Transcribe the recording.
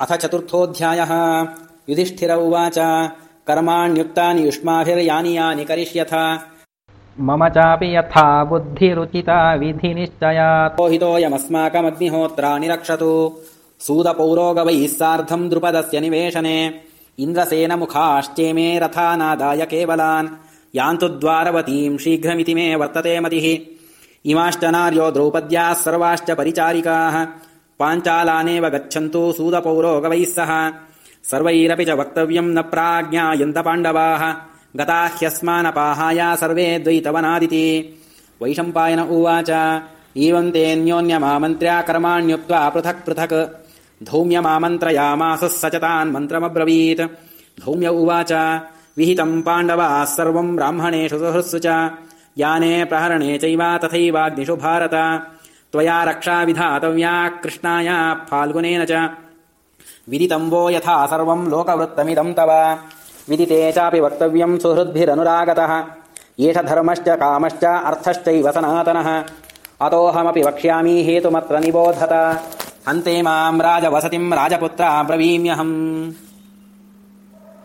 अथ चतुर्थोऽध्यायः। युधिष्ठिर उवाच कर्माण्युक्तानि युष्माभिर्यानि यानि करिष्यथ। मम चापि यथा बुद्धिरुचिता विधिनिश्चयात्। पोहितोऽयमस्माकमग्निहोत्राणि रक्षतु। सूदपौरोगवैः सार्धम् द्रुपदस्य निवेशने। इन्द्रसेनमुखाश्चेमे रथानादाय केवलान्। यान्तु द्वारवतीम् शीघ्रमिति मे वर्तते मतिः। इमाश्च नार्यो द्रौपद्याः सर्वाश्च परिचारिकाः पाञ्चालानेव गच्छन्तु सूदपौरोगवैः सह। सर्वैरपि च वक्तव्यम् न प्राज्ञायन्त पाण्डवाः। गता ह्यस्मानपाहाय सर्वे द्वैतवनादिति। वैशम्पायन उवाच एवम् तेऽन्योन्यमामन्त्र्या कर्माण्युक्त्वा पृथक् पृथक्। धौम्यमामन्त्रयामासः स च तान् मन्त्रमब्रवीत्। धौम्य उवाच विहितम् पाण्डवाः सर्वम् ब्राह्मणेषु सुहृत्सु च। याने प्रहरणे चैव तथैवाग्निषु भारत त्वया रक्षा विधातव्या कृष्णाया फाल्गुनेन च। विदितम् वो यथा सर्वम् लोकवृत्तमिदम् तव। विदिते चापि वक्तव्यम् सुहृद्भिरनुरागतः। एष धर्मश्च कामश्च अर्थश्चैव सनातनः। अतोऽहमपि वक्ष्यामि हेतुमत्र निबोधत। हन्ते माम् राजवसतिम् राजपुत्रा ब्रवीम्यहम्